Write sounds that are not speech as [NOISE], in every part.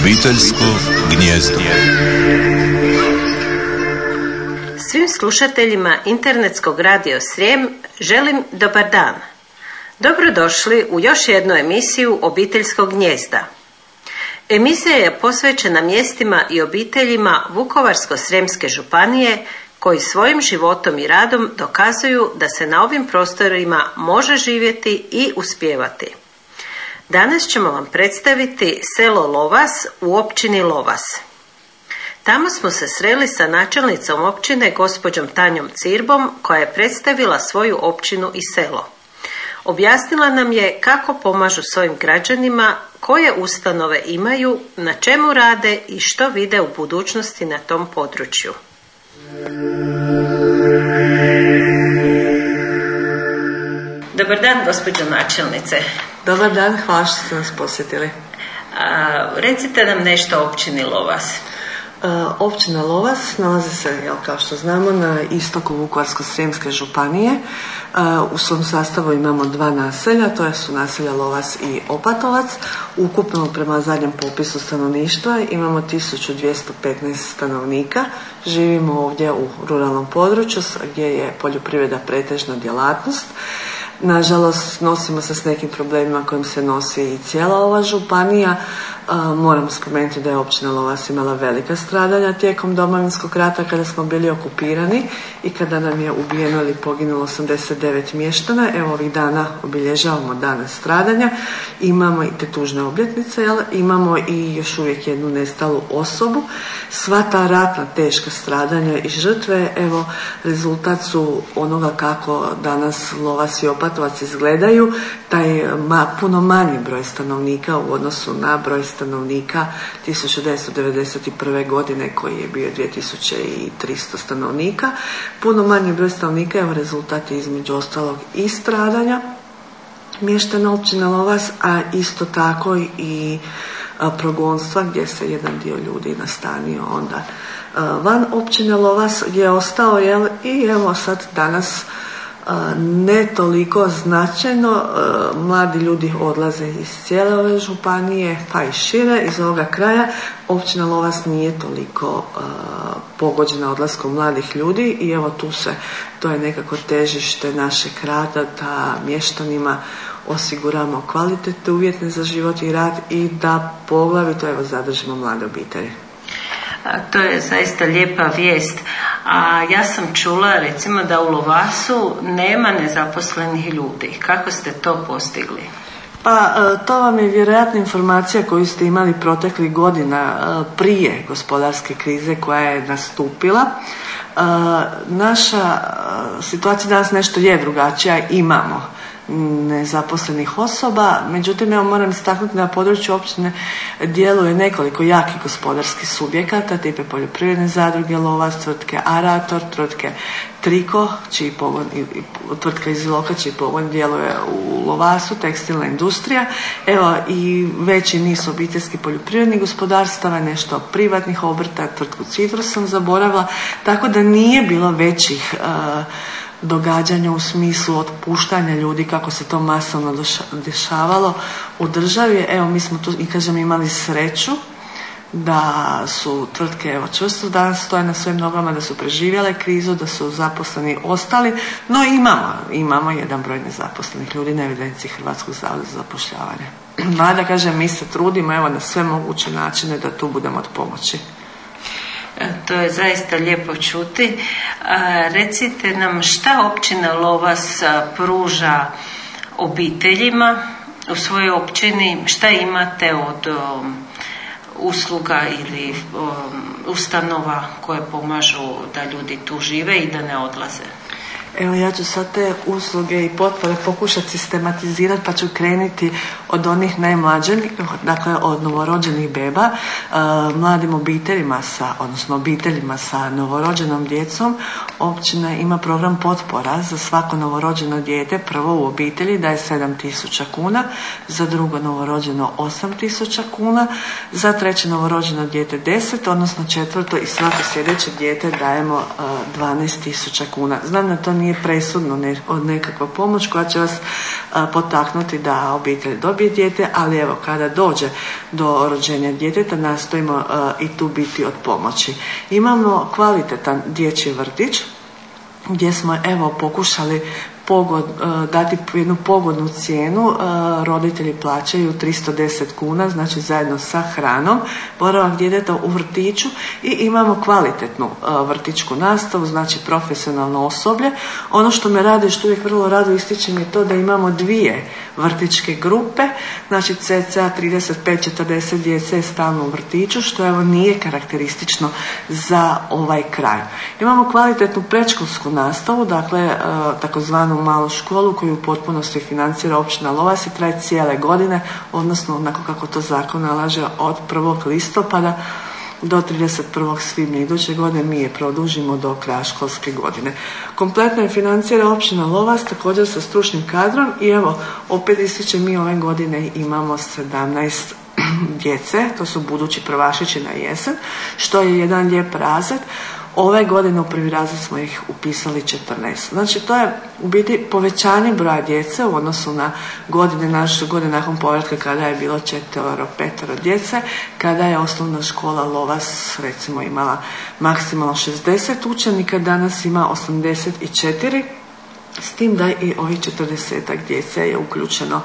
Obiteljsko gnjezdo. Svim slušateljima internetskog radio Srijem želim dobar dan. Dobrodošli u još jednu emisiju Obiteljskog gnjezda. Emisija je posvećena mjestima i obiteljima Vukovarsko-Sremske županije koji svojim životom i radom dokazuju da se na ovim prostorima može živjeti i uspjevati. Danas ćemo vam predstaviti selo Lovas u općini Lovas. Tamo smo se sreli sa načelnicom općine gospođom Tanjom Cirbom koja je predstavila svoju općinu i selo. Objasnila nam je kako pomažu svojim građanima, koje ustanove imaju, na čemu rade i što vide u budućnosti na tom području. Dobar dan, gospođo načelnice. Dobar dan, hvala što ste nas posjetili. A, recite nam nešto o općini Lovas. E, općina Lovas nalazi se, jel, kao što znamo, na istoku Vukovarsko-Srijemske županije. E, u svom sastavu imamo dva naselja, to su naselja Lovas i Opatovac. Ukupno prema zadnjem popisu stanovništva imamo 1215 stanovnika. Živimo ovdje u ruralnom području gdje je poljoprivreda pretežna djelatnost. Nažalost, nosimo se s nekim problemima kojim se nosi i cijela ova županija. Moram spomenuti da je općina Lovas imala velika stradanja tijekom domovinskog rata kada smo bili okupirani i kada nam je ubijeno ili poginulo 89 mještana. Evo ovih dana obilježavamo dana stradanja. Imamo i te tužne obljetnice, jel? imamo i još uvijek jednu nestalu osobu. Sva ta ratna teška stradanja i žrtve, evo, rezultat su onoga kako danas Lovas i Opatovac izgledaju, taj ma, puno manji broj stanovnika u odnosu na broj 1991. godine koji je bio 2300 stanovnika. Puno manji broj stanovnika je rezultat između ostalog i stradanja mještana općine Lovas, a isto tako i progonstva gdje se jedan dio ljudi nastanio onda van općine Lovas je ostao jel, i evo sad danas ne toliko značajno. Mladi ljudi odlaze iz cijele ove županije, pa i šire, iz ovoga kraja. Općina Lovas nije toliko pogođena odlaskom mladih ljudi i evo tu se, to je nekako težište našeg rada da mještanima osiguramo kvalitetne uvjetne za život i rad i da poglavito evo zadržimo mlade obitelji. To je zaista lijepa vijest. A ja sam čula recimo da u Lovasu nema nezaposlenih ljudi. Kako ste to postigli? Pa e, to vam je vjerojatno informacija koju ste imali proteklih godina e, prije gospodarske krize koja je nastupila. E, naša situacija danas nešto je drugačija, imamo nezaposlenih osoba. Međutim, evo moram istaknuti na području općine djeluje nekoliko jakih gospodarskih subjekata, tipe poljoprivredne zadruge, lovac, tvrtke Arator, tvrtke Triko, čiji pogon, tvrtka iz Iloka, čiji pogon djeluje u Lovasu, tekstilna industrija. Evo i veći niz obiteljskih poljoprivrednih gospodarstava, nešto privatnih obrta, tvrtku Citrus sam zaboravila, tako da nije bilo većih događanja u smislu otpuštanja ljudi kako se to masovno dešavalo u državi. Evo mi smo tu i kažem imali sreću da su tvrtke evo čvrsto danas stoje na svojim nogama, da su preživjele krizu, da su zaposleni ostali, no imamo, imamo jedan broj nezaposlenih ljudi na evidenciji Hrvatskog zavoda za zapošljavanje. [CLEARS THROAT] Mada kažem, mi se trudimo evo na sve moguće načine da tu budemo od pomoći. E, to je zaista lijepo čuti. Recite nam šta općina Lovas pruža obiteljima u svojoj općini, šta imate od usluga ili ustanova koje pomažu da ljudi tu žive i da ne odlaze? Evo ja ću sad te usluge i potpore pokušati sistematizirati pa ću krenuti od onih najmlađih, dakle od novorođenih beba, e, mladim obiteljima sa, odnosno obiteljima sa novorođenom djecom. Općina ima program potpora za svako novorođeno dijete, prvo u obitelji daje 7000 kuna, za drugo novorođeno 8000 kuna, za treće novorođeno dijete 10, odnosno četvrto i svako sljedeće dijete dajemo 12.000 kuna. Znam da to nije presudno nekakva pomoć koja će vas potaknuti da obitelj dobije dijete, ali evo kada dođe do rođenja djeteta nastojimo i tu biti od pomoći. Imamo kvalitetan dječji vrtić gdje smo evo pokušali pogod, e, dati jednu pogodnu cijenu, e, roditelji plaćaju 310 kuna, znači zajedno sa hranom, boravak djeteta u vrtiću i imamo kvalitetnu e, vrtićku nastavu, znači profesionalno osoblje. Ono što me radi, što uvijek vrlo rado ističem je to da imamo dvije vrtićke grupe, znači cca 35-40 djece je stalno u vrtiću, što evo nije karakteristično za ovaj kraj. Imamo kvalitetnu predškolsku nastavu, dakle takozvanu malu školu koju u potpunosti financira općina Lovas i traje cijele godine, odnosno onako kako to zakon nalaže od 1. listopada do 31. svibnja iduće godine mi je produžimo do kraja školske godine. Kompletno je financira općina Lovas također sa stručnim kadrom i evo opet ističe mi ove godine imamo 17 djece, to su budući prvašići na jesen, što je jedan lijep razred. Ove godine u prvi razred smo ih upisali 14. Znači to je u biti povećanje broja djece u odnosu na godine naše godine nakon povratka kada je bilo četvero, petero djece, kada je osnovna škola Lovas recimo imala maksimalno 60 učenika, danas ima 84 s tim da i ovih 40 djece je uključeno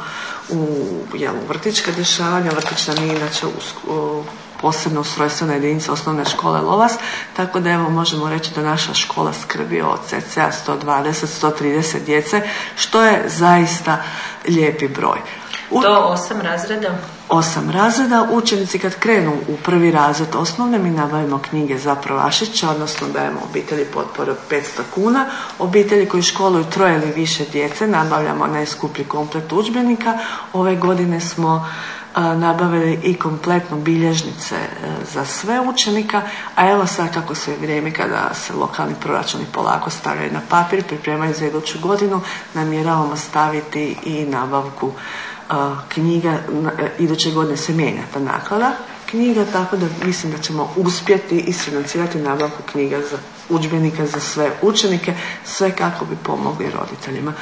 u jel, vrtička dešavanja. Vrtić nam je inače u, posebno ustrojstvena jedinica osnovne škole Lovas, tako da evo možemo reći da naša škola skrbi o cca 120-130 djece, što je zaista lijepi broj. U... To osam razreda? Osam razreda. Učenici kad krenu u prvi razred osnovne, mi nabavimo knjige za prvašića, odnosno dajemo obitelji potporu od 500 kuna. Obitelji koji školuju troje ili više djece, nabavljamo najskuplji komplet udžbenika. Ove godine smo nabavili i kompletno bilježnice e, za sve učenika, a evo sad kako se vrijeme kada se lokalni proračuni polako stavljaju na papir, pripremaju za iduću godinu, namjeravamo staviti i nabavku knjiga, e, iduće godine se mijenja ta naklada knjiga, tako da mislim da ćemo uspjeti isfinancirati nabavku knjiga za udžbenika za sve učenike, sve kako bi pomogli roditeljima.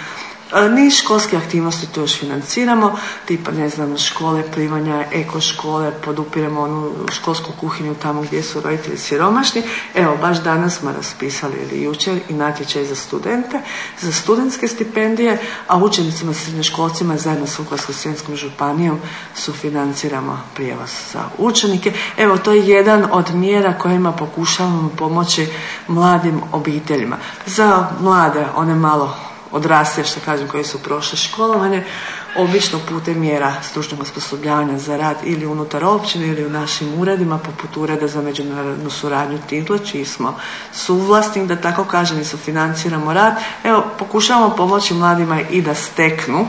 Niz školske aktivnosti tu još financiramo, tipa ne znam škole plivanja, eko škole, podupiremo onu školsku kuhinju tamo gdje su roditelji siromašni. Evo, baš danas smo raspisali ili jučer i natječaj za studente, za studentske stipendije, a učenicima srednjoškolcima zajedno s Vukovarsko-srijemskom županijom sufinanciramo prijevoz za učenike. Evo, to je jedan od mjera kojima pokušavamo pomoći mladim obiteljima. Za mlade, one malo odrasle, što kažem, koji su prošle školovanje, obično putem mjera stručnog osposobljavanja za rad ili unutar općine ili u našim uredima, poput Ureda za međunarodnu suradnju Tintla, čiji smo suvlasnik, da tako kažem, i sufinanciramo rad. Evo, pokušavamo pomoći mladima i da steknu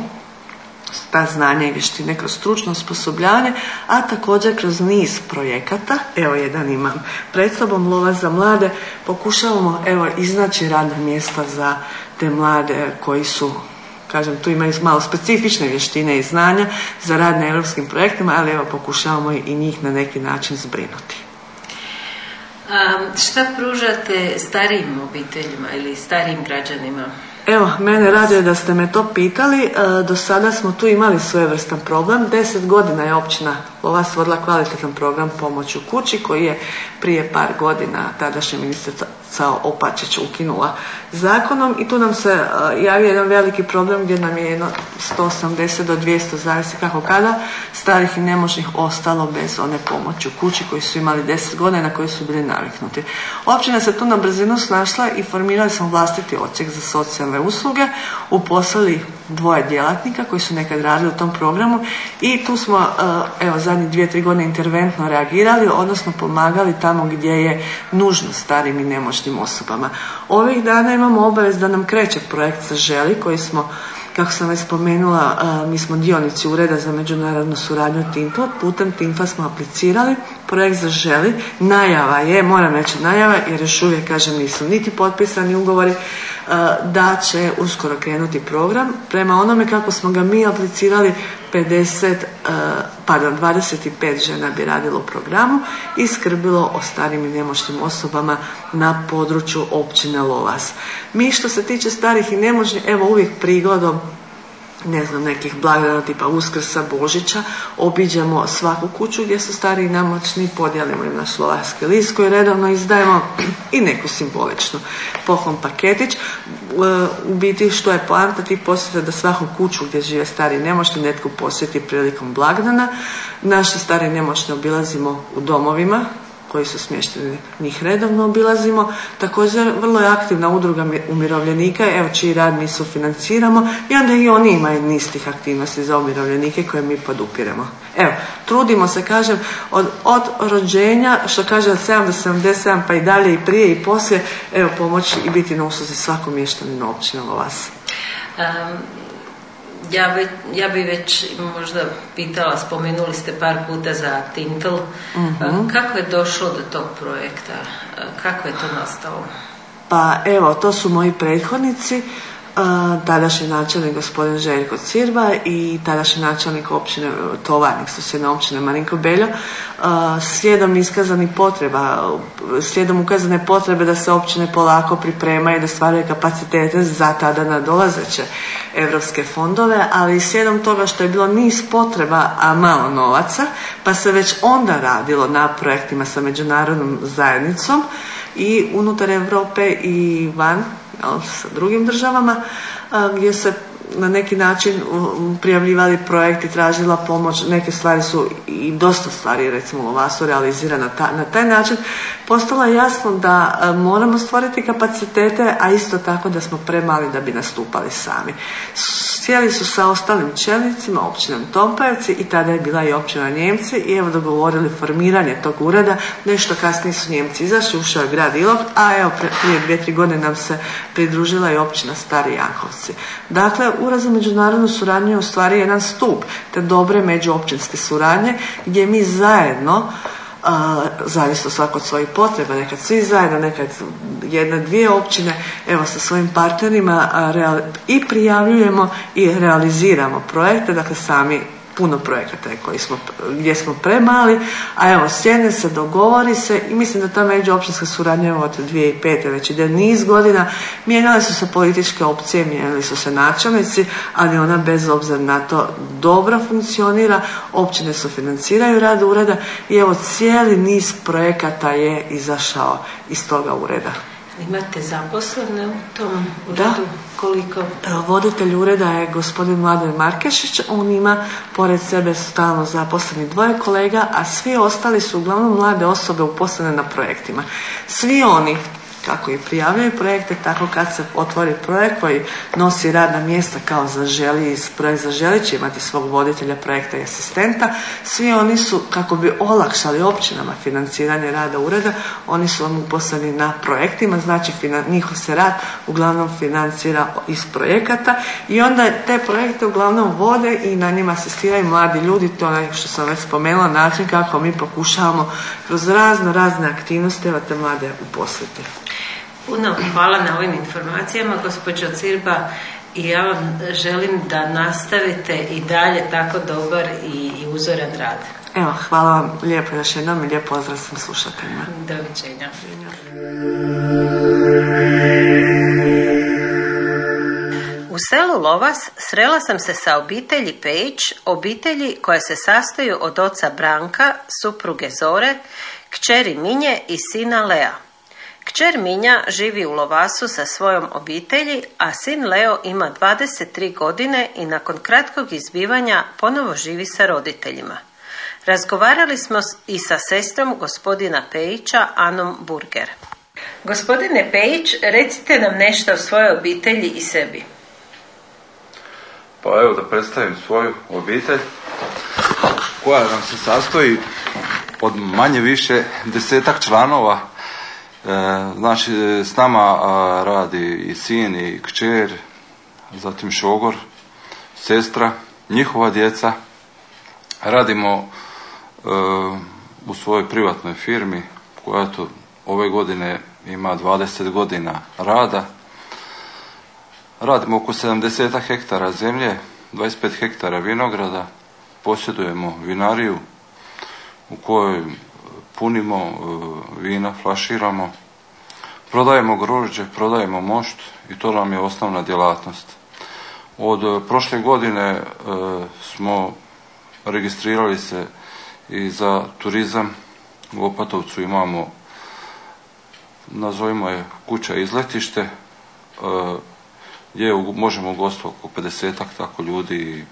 ta znanja i vještine kroz stručno osposobljavanje, a također kroz niz projekata. Evo jedan imam pred sobom, Lova za mlade. Pokušavamo evo iznaći radna mjesta za te mlade koji su kažem, tu imaju malo specifične vještine i znanja za rad na europskim projektima, ali evo pokušavamo i njih na neki način zbrinuti. A, šta pružate starijim obiteljima ili starijim građanima? Evo, mene raduje da ste me to pitali. E, do sada smo tu imali svojevrstan problem. Deset godina je općina ova stvorila kvalitetan program pomoć u kući koji je prije par godina tadašnja ministrica Opačić ukinula zakonom i tu nam se uh, javio jedan veliki problem gdje nam je jedno 180 do 200 zavisi kako kada starih i nemoćnih ostalo bez one pomoći u kući koji su imali 10 godina na koji su bili naviknuti. Općina se tu na brzinu snašla i formirali smo vlastiti ocijek za socijalne usluge, uposlali dvoje djelatnika koji su nekad radili u tom programu i tu smo uh, evo zadnjih dvije, tri godine interventno reagirali, odnosno pomagali tamo gdje je nužno starim i nemoćnim osobama. Ovih dana imamo obavez da nam kreće projekt sa želi koji smo kako sam već spomenula, mi smo dionici Ureda za međunarodnu suradnju TINFA. Putem TINFA smo aplicirali, projekt zaželi. Najava je, moram reći najava, jer još uvijek, kažem, nisu niti potpisani ugovori, da će uskoro krenuti program. Prema onome kako smo ga mi aplicirali, 50, e, pardon, 25 žena bi radilo u programu i skrbilo o starim i nemoćnim osobama na području općine Lovas. Mi što se tiče starih i nemoćnih, evo uvijek prigodom ne znam, nekih blagdana tipa Uskrsa, Božića, obiđemo svaku kuću gdje su stari i namoćni, podijelimo im na slovarski list koji redovno izdajemo i neku simboličnu poklon paketić. E, u biti što je poanta tih posjeta da svaku kuću gdje žive stari i nemoćni netko posjeti prilikom blagdana. Naši stari i nemoćni obilazimo u domovima koji su smješteni, njih redovno obilazimo. Također vrlo je aktivna udruga umirovljenika, evo čiji rad mi sufinanciramo i onda i oni imaju niz tih aktivnosti za umirovljenike koje mi podupiremo. Evo, trudimo se, kažem, od, od rođenja, što kaže od 7 do 77 pa i dalje i prije i poslije, evo pomoći i biti na usluzi svakom mještaninu općine vas. Um, ja, ja bi već možda pitala, spomenuli ste par puta za Tintel. Mhm. Kako je došlo do tog projekta? Kako je to nastalo? Pa evo, to su moji prethodnici tadašnji načelnik gospodin Željko Cirba i tadašnji načelnik općine Tovarnik, susjedne općine Marinko Beljo, slijedom iskazanih potreba, slijedom ukazane potrebe da se općine polako pripremaju da stvaraju kapacitete za tada nadolazeće europske fondove, ali i slijedom toga što je bilo niz potreba, a malo novaca, pa se već onda radilo na projektima sa međunarodnom zajednicom i unutar Europe i van sa drugim državama gdje se na neki način prijavljivali projekti, tražila pomoć, neke stvari su i dosta stvari recimo u Vasu realizirana na taj način, postalo je jasno da e, moramo stvoriti kapacitete, a isto tako da smo premali da bi nastupali sami. Sjeli su sa ostalim čelnicima, općinom Tompajevci i tada je bila i općina Njemci i evo dogovorili formiranje tog ureda, nešto kasnije su Njemci izašli, ušao je grad Ilok, a evo prije dvije, tri godine nam se pridružila i općina Stari Jankovci. Dakle, Ured za međunarodnu suradnju je stvari jedan stup te dobre međuopćinske suradnje gdje mi zajedno zavisno svako od svojih potreba, nekad svi zajedno, nekad jedna, dvije općine, evo sa svojim partnerima i prijavljujemo i realiziramo projekte, dakle sami puno projekata koji smo, gdje smo premali, a evo sjedne se, dogovori se i mislim da ta međuopćinska suradnja od 2005. već ide niz godina, mijenjale su se političke opcije, mijenjali su se načelnici, ali ona bez obzira na to dobro funkcionira, općine su financiraju rad ureda i evo cijeli niz projekata je izašao iz toga ureda. Imate zaposlene u tom uredu? Da. Koliko? Voditelj ureda je gospodin Mladen Markešić. On ima pored sebe stalno zaposleni dvoje kolega, a svi ostali su uglavnom mlade osobe uposlene na projektima. Svi oni kako i prijavljaju projekte, tako kad se otvori projekt koji nosi radna mjesta kao zaželi, projekt zaželi će imati svog voditelja projekta i asistenta, svi oni su, kako bi olakšali općinama financiranje rada ureda, oni su vam uposleni na projektima, znači njihov se rad uglavnom financira iz projekata i onda te projekte uglavnom vode i na njima asistiraju mladi ljudi, to je što sam već spomenula, način kako mi pokušavamo kroz razno razne aktivnosti te mlade uposliti. Puno hvala na ovim informacijama, gospođo Cirba, i ja vam želim da nastavite i dalje tako dobar i, uzoran rad. Evo, hvala vam lijepo još jednom i lijep pozdrav svim slušateljima. Doviđenja. U selu Lovas srela sam se sa obitelji Pejić, obitelji koja se sastoji od oca Branka, supruge Zore, kćeri Minje i sina Lea. Kćer Minja živi u Lovasu sa svojom obitelji, a sin Leo ima 23 godine i nakon kratkog izbivanja ponovo živi sa roditeljima. Razgovarali smo i sa sestrom gospodina Pejića, Anom Burger. Gospodine Pejić, recite nam nešto o svojoj obitelji i sebi. Pa evo da predstavim svoju obitelj koja nam se sastoji od manje više desetak članova znači, s nama radi i sin i kćer, zatim šogor, sestra, njihova djeca. Radimo e, u svojoj privatnoj firmi koja to ove godine ima 20 godina rada. Radimo oko 70 hektara zemlje, 25 hektara vinograda, posjedujemo vinariju u kojoj punimo e, vina, flaširamo, prodajemo grožđe, prodajemo mošt i to nam je osnovna djelatnost. Od prošle godine smo registrirali se i za turizam. U Opatovcu imamo, nazovimo je kuća izletište, gdje možemo ugostiti oko 50 tako ljudi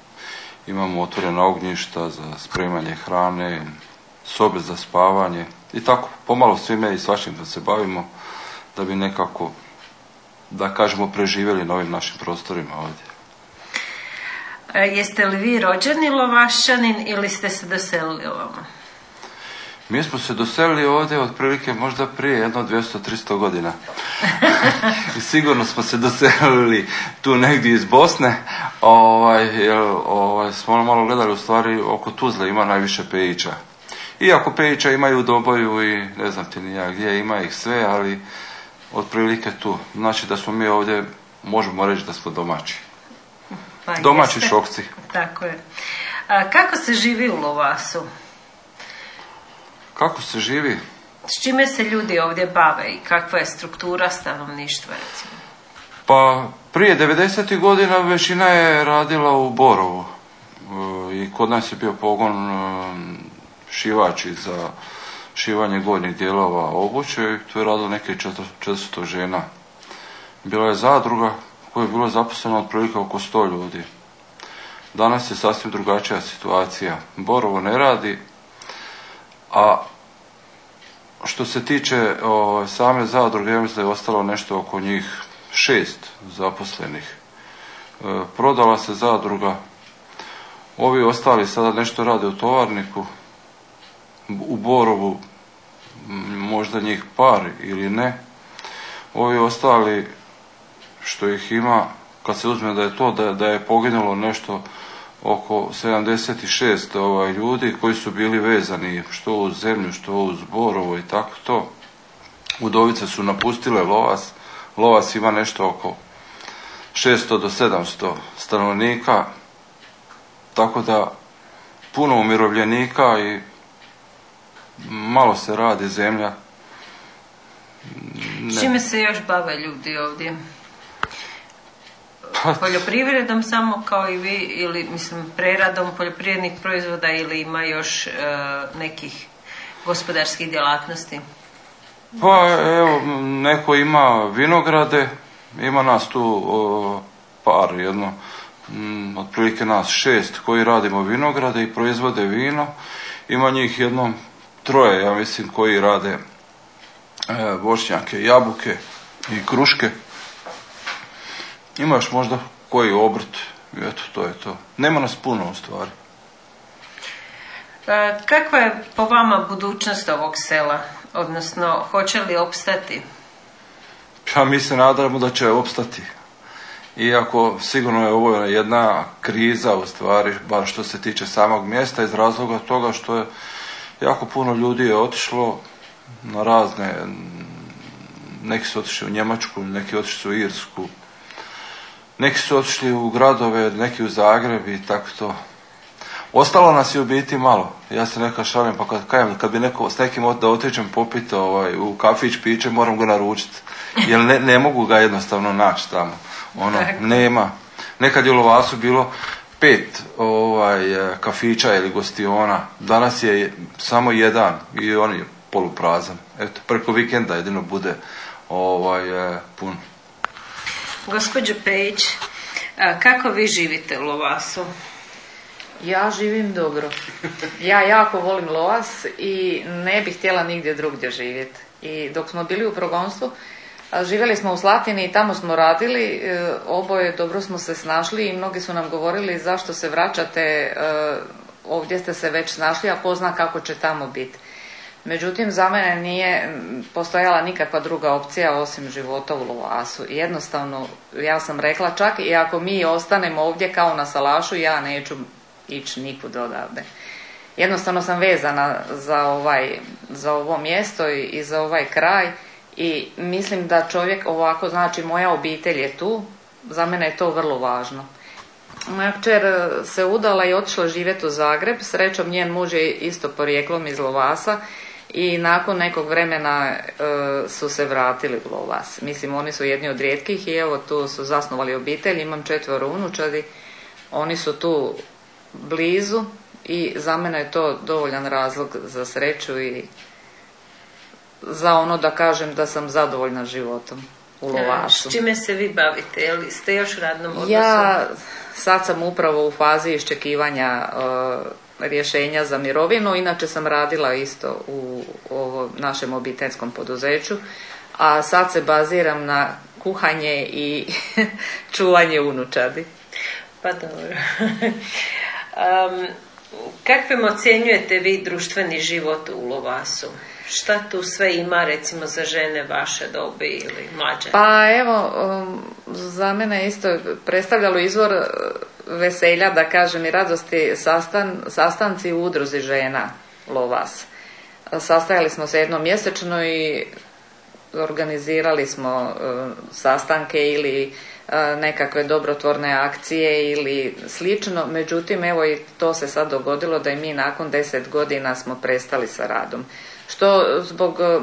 imamo otvorena ognjišta za spremanje hrane, sobe za spavanje i tako pomalo svime i svačim da se bavimo da bi nekako da kažemo preživjeli na ovim našim prostorima ovdje. E, jeste li vi rođeni lovašanin ili ste se doselili ovamo? Mi smo se doselili ovdje otprilike možda prije jedno 200-300 godina. [LAUGHS] [LAUGHS] I sigurno smo se doselili tu negdje iz Bosne. Ovaj, ovaj, smo malo gledali u stvari oko Tuzle ima najviše pejića. Iako pejića imaju u Doboju i ne znam ti ni ja gdje, ima ih sve, ali otprilike tu. Znači da smo mi ovdje, možemo reći da smo domaći. Pa domaći šokci. Tako je. A kako se živi u Lovasu? Kako se živi? S čime se ljudi ovdje bave i kakva je struktura stanovništva recimo? Pa prije 90. godina većina je radila u Borovu e, i kod nas je bio pogon e, šivači za šivanje gornjih dijelova obuće i tu je radilo neke 400 žena. Bila je zadruga koja je bilo zaposleno otprilike oko 100 ljudi. Danas je sasvim drugačija situacija. Borovo ne radi, a što se tiče o, same zadruge, ja mislim da je ostalo nešto oko njih šest zaposlenih. E, prodala se zadruga, ovi ostali sada nešto rade u tovarniku, u Borovu možda njih par ili ne. Ovi ostali što ih ima, kad se uzme da je to, da, da je poginulo nešto oko 76 ovaj, ljudi koji su bili vezani što uz zemlju, što uz Borovo i tako to. Udovice su napustile Lovas. Lovas ima nešto oko 600 do 700 stanovnika. Tako da puno umirovljenika i malo se radi zemlja. Ne. Čime se još bave ljudi ovdje? Pa- poljoprivredom samo kao i vi ili mislim preradom poljoprivrednih proizvoda ili ima još e, nekih gospodarskih djelatnosti? Pa evo, neko ima vinograde, ima nas tu par jedno, m, otprilike nas šest koji radimo vinograde i proizvode vino. Ima njih jedno troje, ja mislim, koji rade e, voćnjake, jabuke i kruške. Imaš možda koji obrt, eto, to je to. Nema nas puno u stvari. E, kakva je po vama budućnost ovog sela? Odnosno, hoće li opstati? Pa mi se nadamo da će opstati. Iako sigurno je ovo jedna kriza u stvari, bar što se tiče samog mjesta, iz razloga toga što je jako puno ljudi je otišlo na razne, neki su otišli u Njemačku, neki otišli u Irsku, neki su otišli u gradove, neki u Zagreb i tako to. Ostalo nas je u biti malo. Ja se neka šalim, pa kad, kajem, kad bi neko s nekim da otiđem popiti ovaj, u kafić piće, moram ga naručiti. Jer ne, ne mogu ga jednostavno naći tamo. Ono, nema. Nekad je u Lovasu bilo pet ovaj, kafića ili gostiona. Danas je samo jedan i on je poluprazan. Eto, preko vikenda jedino bude ovaj, pun. Gospođo Pejić, kako vi živite u Lovasu? Ja živim dobro. Ja jako volim Lovas i ne bih htjela nigdje drugdje živjeti. I dok smo bili u progonstvu, živjeli smo u Slatini i tamo smo radili, e, oboje dobro smo se snašli i mnogi su nam govorili zašto se vraćate, e, ovdje ste se već snašli, a ko zna kako će tamo biti. Međutim, za mene nije postojala nikakva druga opcija osim života u Lovasu. Jednostavno, ja sam rekla čak i ako mi ostanemo ovdje kao na salašu, ja neću ići nikud odavde. Jednostavno sam vezana za, ovaj, za ovo mjesto i za ovaj kraj i mislim da čovjek ovako, znači moja obitelj je tu, za mene je to vrlo važno. Moja kćer se udala i otišla živjeti u Zagreb. Srećom njen muž je isto porijeklom iz Lovasa i nakon nekog vremena e, su se vratili u Lovas. Mislim, oni su jedni od rijetkih i evo tu su zasnovali obitelj. Imam četvoro unučadi. Oni su tu blizu i za mene je to dovoljan razlog za sreću i za ono da kažem da sam zadovoljna životom u Lovasu. S čime se vi bavite? Jel ste još radnom odnosu? Ja sad sam upravo u fazi iščekivanja e, rješenja za mirovinu. Inače sam radila isto u, u našem obiteljskom poduzeću, a sad se baziram na kuhanje i [LAUGHS] čuvanje unučadi. Pa dobro. [LAUGHS] um, kakvim ocjenjujete vi društveni život u Lovasu? Šta tu sve ima recimo za žene vaše dobi ili mlađe? Pa evo, um, za mene isto predstavljalo izvor uh, veselja, da kažem i radosti, sastan, sastanci u udruzi žena Lovas. Sastajali smo se jednom mjesečno i organizirali smo uh, sastanke ili uh, nekakve dobrotvorne akcije ili slično. Međutim, evo i to se sad dogodilo da i mi nakon deset godina smo prestali sa radom što zbog e,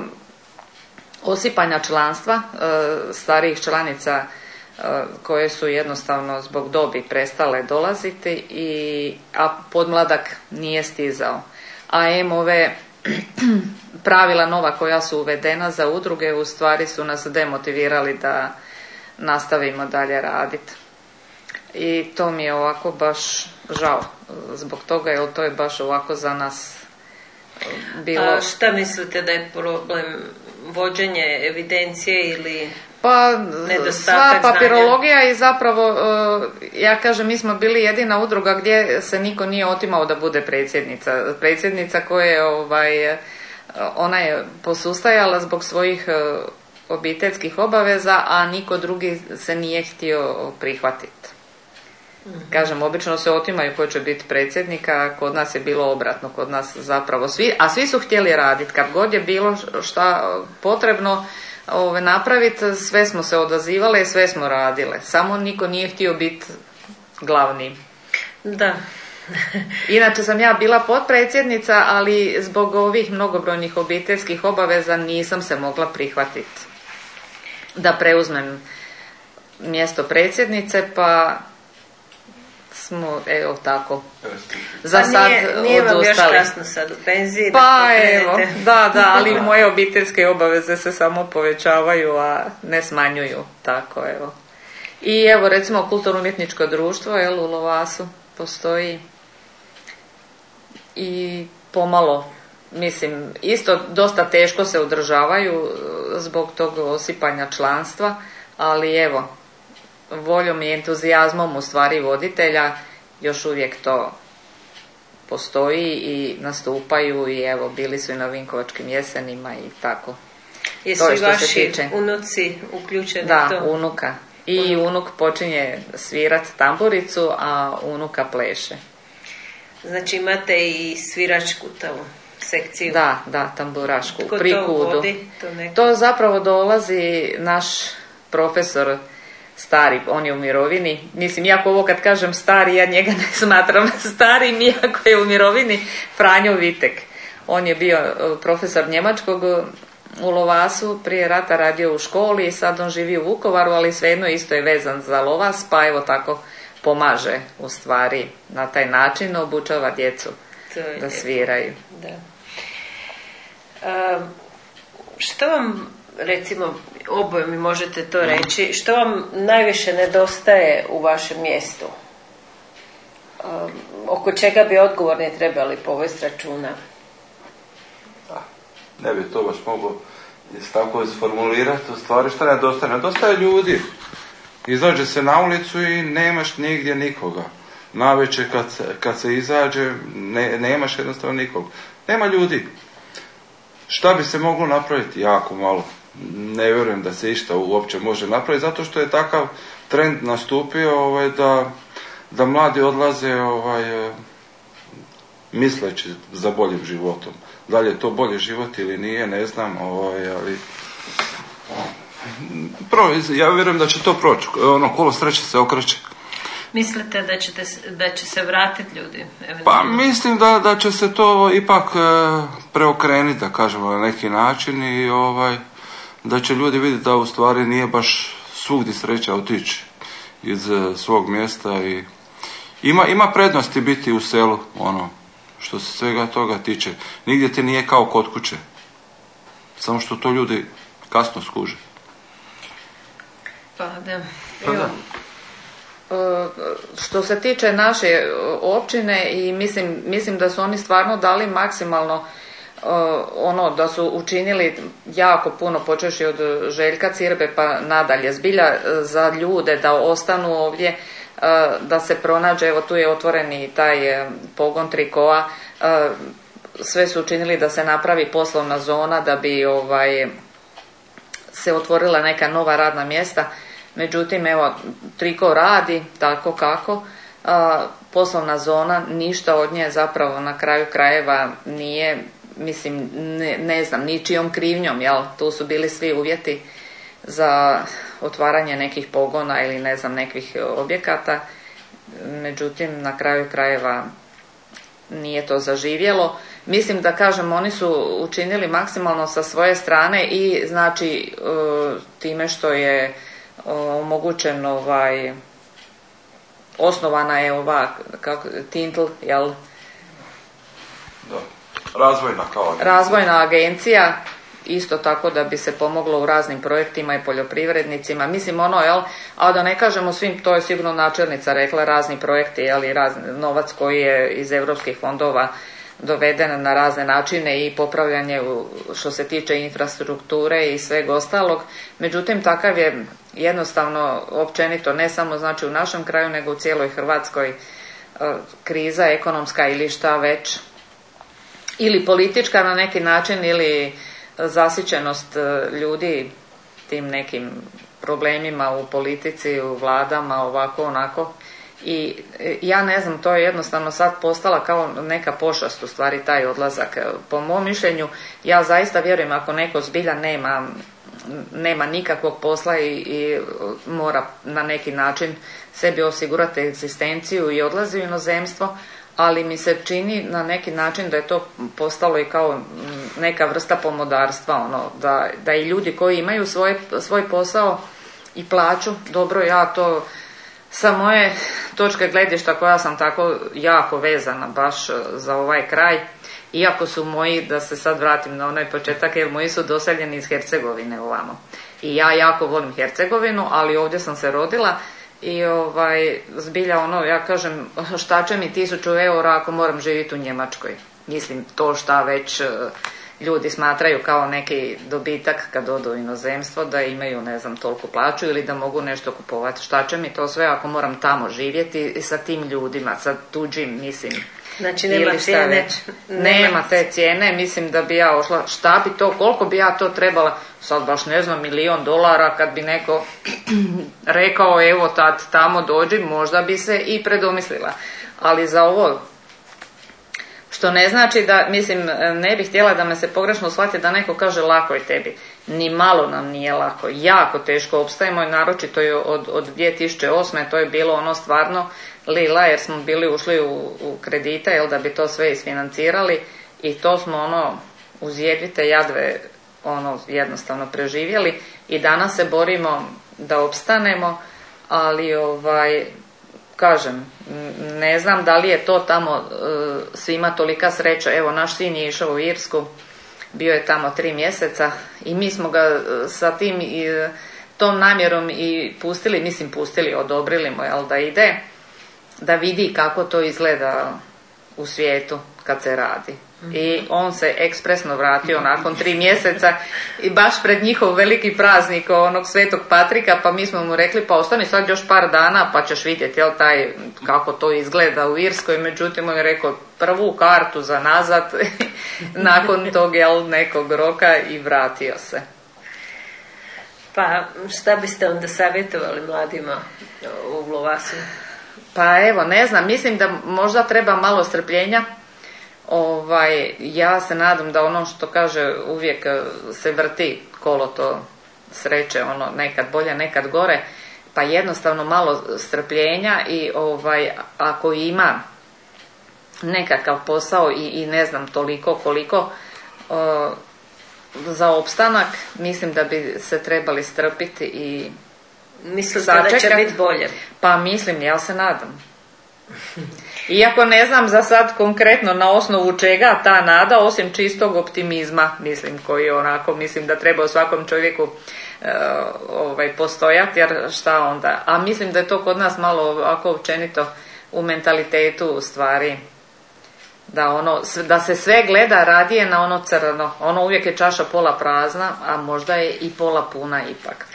osipanja članstva e, starijih članica e, koje su jednostavno zbog dobi prestale dolaziti, i, a podmladak nije stizao. A em ove [CLEARS THROAT] pravila nova koja su uvedena za udruge u stvari su nas demotivirali da nastavimo dalje raditi. I to mi je ovako baš žao zbog toga jer to je baš ovako za nas bilo... A šta mislite da je problem vođenje evidencije ili pa sva papirologija i zapravo e, ja kažem mi smo bili jedina udruga gdje se niko nije otimao da bude predsjednica. Predsjednica koja je ovaj ona je posustajala zbog svojih e, obiteljskih obaveza, a niko drugi se nije htio prihvatiti. Kažem, obično se otimaju ko će biti predsjednika, a kod nas je bilo obratno, kod nas zapravo svi, a svi su htjeli raditi. Kad god je bilo šta potrebno ove, napraviti, sve smo se odazivale i sve smo radile. Samo niko nije htio biti glavni. Da. [LAUGHS] Inače sam ja bila potpredsjednica, ali zbog ovih mnogobrojnih obiteljskih obaveza nisam se mogla prihvatiti da preuzmem mjesto predsjednice, pa smo, evo tako, za pa sad nije, nije vam još kasno sad u penziji Pa evo, da, da, ali [LAUGHS] moje obiteljske obaveze se samo povećavaju, a ne smanjuju, tako evo. I evo recimo kulturno-umjetničko društvo, jel, u Lovasu postoji i pomalo, mislim, isto dosta teško se održavaju e, zbog tog osipanja članstva, ali evo, voljom i entuzijazmom u stvari voditelja još uvijek to postoji i nastupaju i evo bili su i na Vinkovačkim jesenima i tako. Jesu vaši unuci uključeni da, to? unuka. I unuk počinje svirat tamburicu, a unuka pleše. Znači imate i sviračku tamo sekciju? Da, da, tamburašku. Tko to vodi? To, to zapravo dolazi naš profesor stari, on je u mirovini. Mislim, iako ovo kad kažem stari, ja njega ne smatram [LAUGHS] starim, iako je u mirovini, Franjo Vitek. On je bio e, profesor njemačkog e, u Lovasu, prije rata radio u školi i sad on živi u Vukovaru, ali svejedno isto je vezan za Lovas, pa evo tako pomaže u stvari na taj način, obučava djecu da sviraju. Da. što vam recimo oboje mi možete to reći, što vam najviše nedostaje u vašem mjestu? Um, oko čega bi odgovorni trebali povesti računa? Da, ne bi to baš moglo tako isformulirati. U stvari što nedostaje? Nedostaje ljudi. Izađe se na ulicu i nemaš nigdje nikoga. Navečer kad kad se izađe ne, nemaš jednostavno nikog. Nema ljudi. Šta bi se moglo napraviti? Jako malo ne vjerujem da se išta uopće može napraviti zato što je takav trend nastupio ovaj, da, da mladi odlaze ovaj, e, misleći za boljim životom. Da li je to bolji život ili nije, ne znam, ovaj, ali Pro, ja vjerujem da će to proći, ono kolo sreće se okreće. Mislite da, ćete, da će se vratiti ljudi? Pa mislim da, da će se to ipak e, preokrenuti, da kažemo na neki način i ovaj, da će ljudi vidjeti da u stvari nije baš svugdje sreća otići iz e, svog mjesta i ima, ima prednosti biti u selu, ono, što se svega toga tiče. Nigdje ti nije kao kod kuće. Samo što to ljudi kasno skuže. Pa da. Pa da. E, što se tiče naše općine i mislim, mislim da su oni stvarno dali maksimalno ono da su učinili jako puno počeši od Željka Cirbe pa nadalje. Zbilja e, za ljude da ostanu ovdje da se pronađe, evo tu je otvoreni taj pogon trikoa, sve su učinili da se napravi poslovna zona da bi ovaj se otvorila neka nova radna mjesta. Međutim, evo, Triko radi tako kako, poslovna zona, ništa od nje zapravo na kraju krajeva nije, mislim, ne, ne znam, ničijom krivnjom, jel? Tu su bili svi uvjeti za otvaranje nekih pogona ili ne znam, nekih objekata. Međutim, na kraju krajeva nije to zaživjelo. Mislim da kažem, oni su učinili maksimalno sa svoje strane i znači e, time što je omogućen ovaj osnovana je ova kako, Tintl, jel? Razvojna kao Razvojna agencija, isto tako da bi se pomoglo u raznim projektima i poljoprivrednicima. Mislim ono, jel, a da ne kažemo svim, to je sigurno načelnica rekla, razni projekti, jel, razni, novac koji je iz europskih fondova doveden na razne načine i popravljanje što se tiče infrastrukture i sveg ostalog. Međutim, takav je jednostavno općenito ne samo znači u našem kraju nego u cijeloj Hrvatskoj e, kriza ekonomska ili šta već ili politička na neki način ili zasićenost e, ljudi tim nekim problemima u politici, u vladama, ovako, onako. I e, ja ne znam, to je jednostavno sad postala kao neka pošast u stvari taj odlazak. Po mom mišljenju, ja zaista vjerujem ako neko zbilja nema nema nikakvog posla i, i mora na neki način sebi osigurati egzistenciju i odlazi u inozemstvo, ali mi se čini na neki način da je to postalo i kao neka vrsta pomodarstva, ono, da, da i ljudi koji imaju svoj, svoj posao i plaću, dobro ja to sa moje točke gledišta koja sam tako jako vezana baš za ovaj kraj, iako su moji, da se sad vratim na onaj početak, jer moji su doseljeni iz Hercegovine ovamo. I ja jako volim Hercegovinu, ali ovdje sam se rodila i ovaj, zbilja ono, ja kažem, šta će mi tisuću eura ako moram živjeti u Njemačkoj. Mislim, to šta već e, ljudi smatraju kao neki dobitak kad odu inozemstvo, da imaju, ne znam, toliko plaću ili da mogu nešto kupovati. Šta će mi to sve ako moram tamo živjeti sa tim ljudima, sa tuđim, mislim, Znači nema cijene. Nema te cijene, mislim da bi ja ošla, šta bi to, koliko bi ja to trebala, sad baš ne znam, milion dolara kad bi neko [CLEARS THROAT] rekao evo tad tamo dođi, možda bi se i predomislila. Ali za ovo, što ne znači da, mislim, ne bih htjela da me se pogrešno shvati da neko kaže lako je tebi. Ni malo nam nije lako, jako teško opstajemo i naročito je od, od 2008. to je bilo ono stvarno lila jer smo bili ušli u, u kredite jel, da bi to sve isfinancirali i to smo ono uz jedvite jadve ono jednostavno preživjeli i danas se borimo da opstanemo, ali ovaj kažem, ne znam da li je to tamo e, svima tolika sreća. Evo, naš sin je išao u Irsku, bio je tamo tri mjeseca i mi smo ga e, sa tim i tom namjerom i pustili, mislim pustili, odobrili mu, jel da ide da vidi kako to izgleda u svijetu kad se radi. I on se ekspresno vratio nakon tri mjeseca i baš pred njihov veliki praznik onog svetog Patrika, pa mi smo mu rekli pa ostani sad još par dana pa ćeš vidjeti jel, taj, kako to izgleda u Irskoj. Međutim on je rekao prvu kartu za nazad [LAUGHS] nakon tog jel, nekog roka i vratio se. Pa šta biste onda savjetovali mladima u Lovasu? Pa evo, ne znam, mislim da možda treba malo strpljenja. Ovaj, ja se nadam da ono što kaže uvijek se vrti kolo to sreće, ono nekad bolje, nekad gore. pa jednostavno malo strpljenja i ovaj, ako ima nekakav posao i, i ne znam toliko koliko uh, za opstanak, mislim da bi se trebali strpiti i Mislite da će biti bolje? pa mislim, ja se nadam. Iako ne znam za sad konkretno na osnovu čega ta nada, osim čistog optimizma, mislim, koji onako, mislim da treba u svakom čovjeku e, ovaj, postojati, jer šta onda? A mislim da je to kod nas malo ovako općenito u mentalitetu u stvari da ono, da se sve gleda radije na ono crno. Ono uvijek je čaša pola prazna, a možda je i pola puna ipak.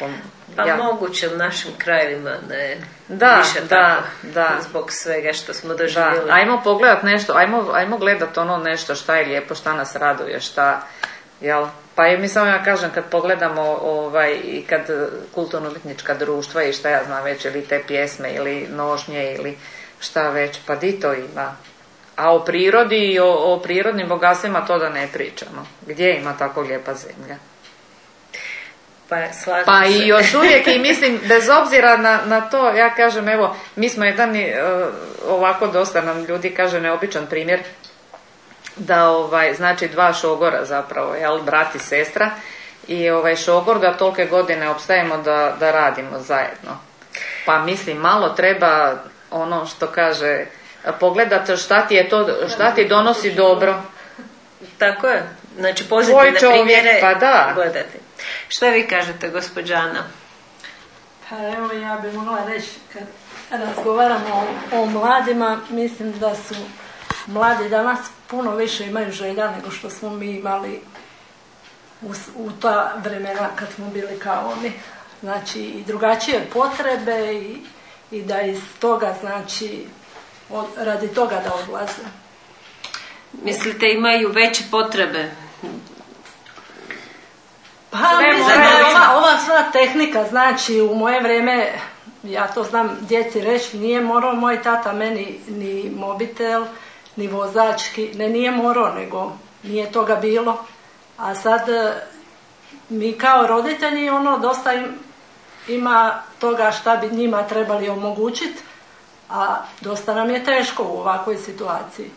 Pa ja- moguće u našim krajevima da je Da, više da, tako. da. Zbog svega što smo Da, doživjeli. ajmo pogledat nešto, ajmo, ajmo gledat ono nešto šta je lijepo, šta nas raduje, šta, jel? Pa i mi samo ja kažem, kad pogledamo ovaj, i kad e, kulturno-umjetnička društva i šta ja znam već, ili te pjesme, ili nošnje, ili šta već, pa di to ima? A o prirodi i o, o prirodnim bogatstvima to da ne pričamo. Gdje ima tako lijepa zemlja? Pa, slažem Pa se. i još uvijek i mislim, bez obzira na, na to, ja kažem, evo, mi smo jedan e, ovako dosta nam ljudi kaže neobičan primjer da ovaj, znači dva šogora zapravo, jel, brat i sestra i ovaj šogor da tolike godine opstajemo da, da radimo zajedno. Pa mislim, malo treba ono što kaže, pogledati šta ti je to, šta ti donosi dobro. Tako je. Znači pozitivne primjere pa da. gledati. Šta vi kažete, gospođana? Pa evo ja bih mogla reći kad razgovaramo o, o mladima, mislim da su mladi danas puno više imaju želja nego što smo mi imali u, u ta vremena kad smo bili kao oni. Znači i drugačije potrebe i, i da iz toga znači od, radi toga da odlaze. Mislite imaju veće potrebe? Pa mislim da je ova, ova sva tehnika, znači u moje vrijeme, ja to znam djeci reći, nije morao moj tata meni ni mobitel, ni vozački, ne nije morao, nego nije toga bilo. A sad e, mi kao roditelji ono dosta im, ima toga šta bi njima trebali omogućiti, a dosta nam je teško u ovakvoj situaciji.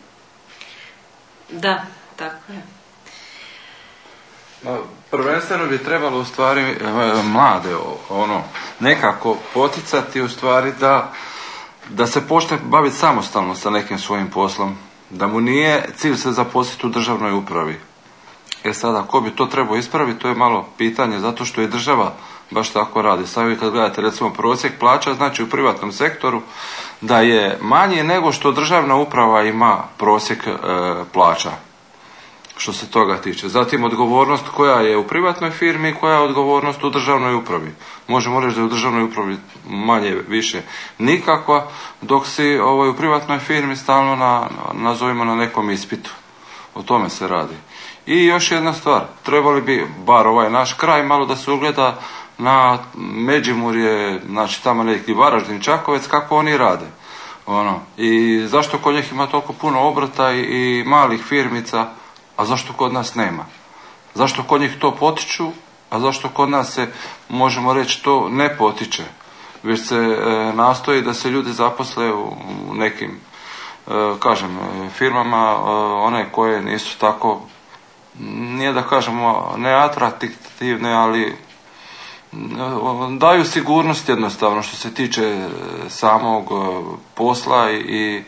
Da, tako je. Prvenstveno bi trebalo u stvari e, mlade ono nekako poticati u stvari da da se počne baviti samostalno sa nekim svojim poslom, da mu nije cilj se zaposliti u državnoj upravi. E sada, ko bi to trebao ispraviti, to je malo pitanje, zato što je država baš tako radi. Sad vi kad gledate recimo prosjek plaća, znači u privatnom sektoru, da je manji nego što državna uprava ima prosjek e, plaća što se toga tiče. Zatim odgovornost koja je u privatnoj firmi i koja je odgovornost u državnoj upravi. Možemo reći da je u državnoj upravi manje više nikakva, dok si ovaj, u privatnoj firmi stalno na, nazovimo na nekom ispitu. O tome se radi. I još jedna stvar, trebali bi, bar ovaj naš kraj, malo da se ugleda na Međimurje, znači tamo neki Varaždin, Čakovec, kako oni rade. Ono, I zašto kod njih ima toliko puno obrta i, i malih firmica, a zašto kod nas nema? Zašto kod njih to potiču, a zašto kod nas se, možemo reći, to ne potiče? Već se e, nastoji da se ljudi zaposle u, nekim, e, kažem, e, firmama, e, one koje nisu tako, nije da kažemo neatraktivne, ali daju sigurnost jednostavno što se tiče e, samog e, posla i,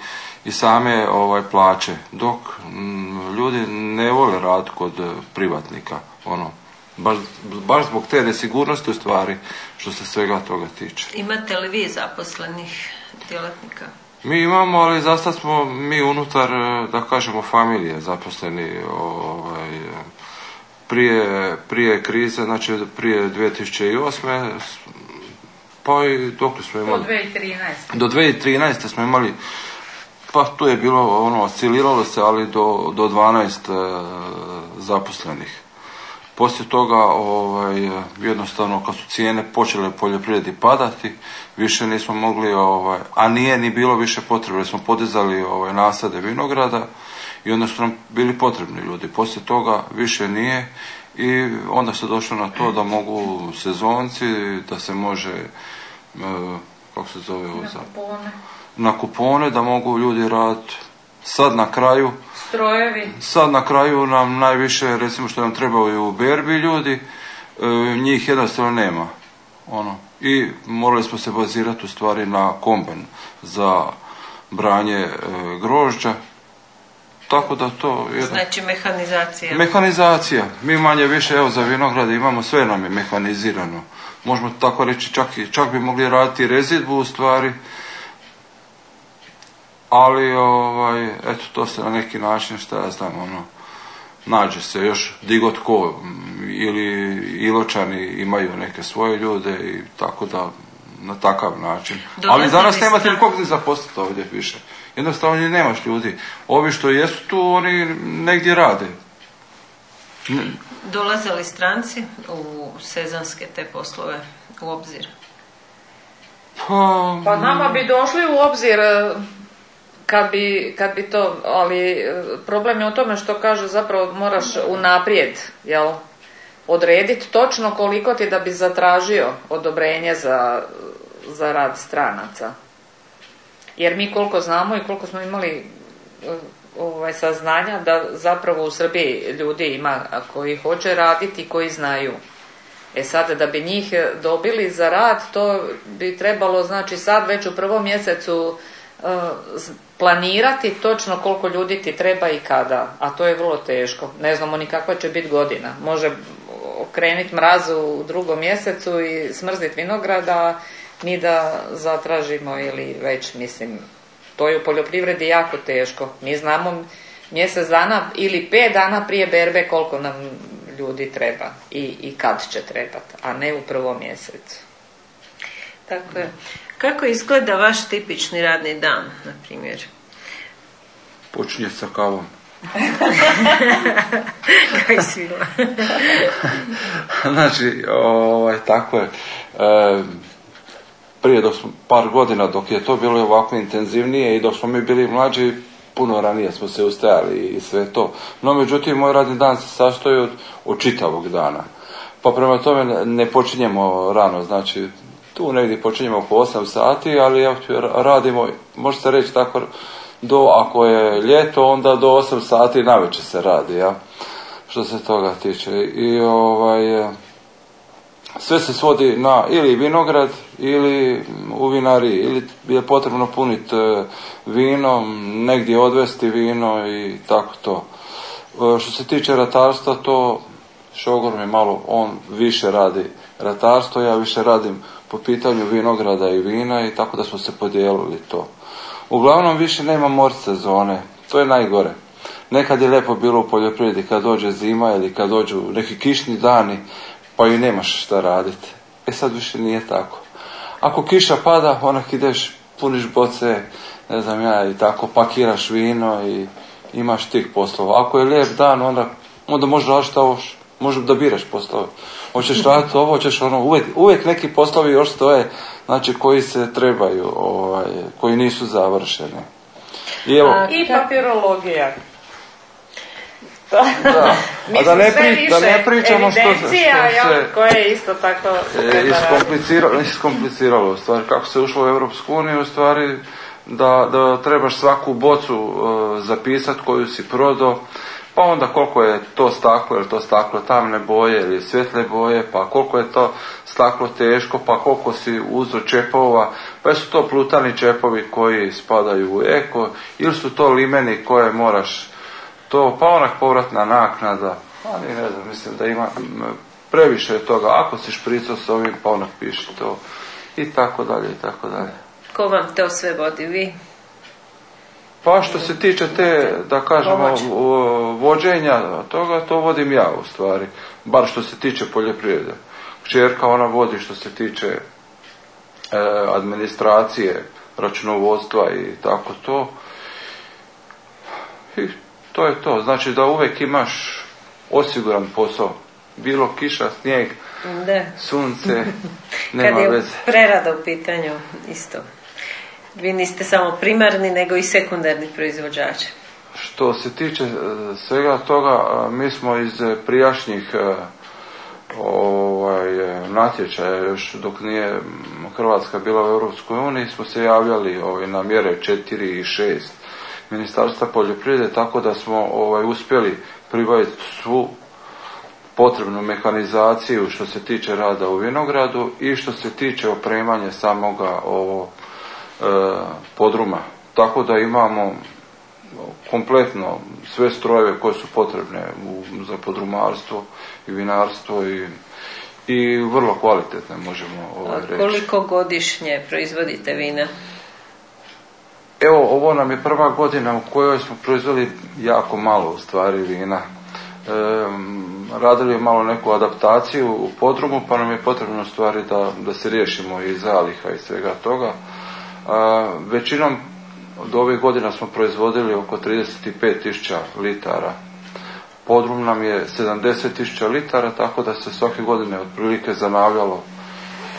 i same ovaj plaće dok mm, ljudi ne vole rad kod e, privatnika ono baš, baš zbog te nesigurnosti u stvari što se svega toga tiče Imate li vi zaposlenih djelatnika? mi imamo, ali zasta smo mi unutar, e, da kažemo, familije zaposleni ovaj, e, prije, prije krize, znači prije 2008. s- Pa i dok smo Do imali? 2013. Do 2013. smo imali, pa tu je bilo ono, osciliralo se, ali do, do 12 e, zaposlenih. Poslije toga, ovaj, jednostavno, kad su cijene počele poljoprivredi padati, više nismo mogli, ovaj, a nije ni bilo više potrebe, smo podizali ovaj, nasade vinograda i onda su nam bili potrebni ljudi. Poslije toga više nije i onda se došlo na to da mogu sezonci, da se može kako se zove ovo Na kupone, da mogu ljudi raditi. Sad na kraju, strojevi. sad na kraju nam najviše, recimo što nam trebaju u berbi ljudi, e, njih jednostavno nema. Ono. I morali smo se bazirati u stvari na komben za branje e, grožđa. Tako da to je jedna Znači mehanizacija. Mehanizacija. Mi manje više, evo za vinograde imamo sve nam je mehanizirano. Možemo tako reći, čak, čak bi mogli raditi rezidbu u stvari. Ali, ovaj, eto, to se na neki način, šta ja znam, ono, nađe se još digot ko, m, ili iločani imaju neke svoje ljude i tako da, na takav način. Ali Dolazili danas nemate nikog ni zaposliti ovdje više. Jednostavno ni nemaš ljudi. Ovi što jesu tu, oni negdje rade. Dolaze li stranci u sezonske te poslove u obzir? Pa, Pa nama bi došli u obzir kad bi, kad bi to, ali e, problem je u tome što kaže zapravo moraš unaprijed, jel? Odrediti točno koliko ti da bi zatražio odobrenje za, za rad stranaca. Jer mi koliko znamo i koliko smo imali e, ovaj, saznanja da zapravo u Srbiji ljudi ima koji hoće raditi i koji znaju. E sad, da bi njih dobili za rad, to bi trebalo, znači sad već u prvom mjesecu e, planirati točno koliko ljudi ti treba i kada, a to je vrlo teško. Ne znamo ni kakva će biti godina. Može okrenit mraz u drugom mjesecu i smrzit vinograda, mi da zatražimo ili već, mislim, to je u poljoprivredi jako teško. Mi znamo mjesec dana ili pet dana prije berbe koliko nam ljudi treba i, i kad će trebati, a ne u prvom mjesecu. Tako je. Kako izgleda vaš tipični radni dan, na primjer? počinje sa kavom. [LAUGHS] Kao i svima. [LAUGHS] znači, ovaj, tako je. E, prije dok smo, par godina dok je to bilo ovako intenzivnije i dok smo mi bili mlađi, puno ranije smo se ustajali i sve to. No, međutim, moj radni dan se sastoji od, od čitavog dana. Pa prema tome ne počinjemo rano, znači tu negdje počinjemo oko 8 sati, ali radimo, može se reći tako, do, ako je ljeto, onda do 8 sati navečer se radi, ja, što se toga tiče. I ovaj, e, sve se svodi na ili vinograd ili u vinari ili je potrebno puniti e, vino, negdje odvesti vino i tako to. E, Što se tiče ratarstva, to Šogor mi malo, on više radi ratarstvo, ja više radim po pitanju vinograda i vina i tako da smo se podijelili to. Uglavnom više nema mor sezone, to je najgore. Nekad je lijepo bilo u poljoprivredi kad dođe zima ili kad dođu neki kišni dani pa i nemaš šta raditi. E sad više nije tako. Ako kiša pada, onak ideš, puniš boce, ne znam ja, i tako pakiraš vino i imaš tih poslova. Ako je lijep dan, onda, onda možeš raditi šta hoćeš. Može da biraš poslove. Hoćeš raditi ovo, hoćeš ono, uvijek, uvijek neki poslovi još stoje, znači koji se trebaju, ovaj, koji nisu završeni. I evo, A, I papirologija. da, [LAUGHS] a Mislim, da ne, pri, da ne pričamo što, se- evidencija, što se koje je isto tako e, iskompliciralo, [LAUGHS] iskompliciralo u stvari. Kako se ušlo u Europsku uniju, u stvari da, da trebaš svaku bocu e, zapisati koju si prodao, pa onda koliko je to staklo, je li to staklo tamne boje ili svjetle boje, pa koliko je to staklo teško, pa koliko si uzo čepova, pa su to plutani čepovi koji spadaju u eko, ili su to limeni koje moraš to, pa onak povratna naknada, pa ni ne znam, mislim da ima previše toga, ako si špricao s ovim, pa onak piši to, i tako dalje, i tako dalje. Ko vam to sve vodi? Vi? Pa što se tiče te, da kažemo, vođenja toga, to vodim ja u stvari, bar što se tiče poljoprivrede. Kćerka ona vodi što se tiče e, administracije, računovodstva i tako to. I to je to. Znači da uvijek imaš osiguran posao. Bilo kiša, snijeg, Da. sunce, [LAUGHS] Kad nema je veze. prerada u pitanju, isto. Vi niste samo primarni, nego i sekundarni proizvođač. Što se tiče e, svega toga, e, mi smo iz prijašnjih e, ovaj, natječaja još dok nije Hrvatska bila u Europskoj uniji smo se javljali ovaj, na mjere 4 i 6 Ministarstva poljoprivrede tako da smo ovaj, uspjeli pribaviti svu potrebnu mehanizaciju što se tiče rada u vinogradu i što se tiče opremanja samoga ovo, podruma. Tako da imamo kompletno sve strojeve koje su potrebne u, za podrumarstvo i vinarstvo i, i vrlo kvalitetne možemo ovaj, reći. Koliko godišnje proizvodite vina? Evo, ovo nam je prva godina u kojoj smo proizveli jako malo u stvari vina. E, radili malo neku adaptaciju u podrumu, pa nam je potrebno u stvari da, da se riješimo i zaliha i svega toga. Većinom od ove godina smo proizvodili oko 35.000 litara. Podrum nam je 70.000 litara, tako da se svake godine otprilike zanavljalo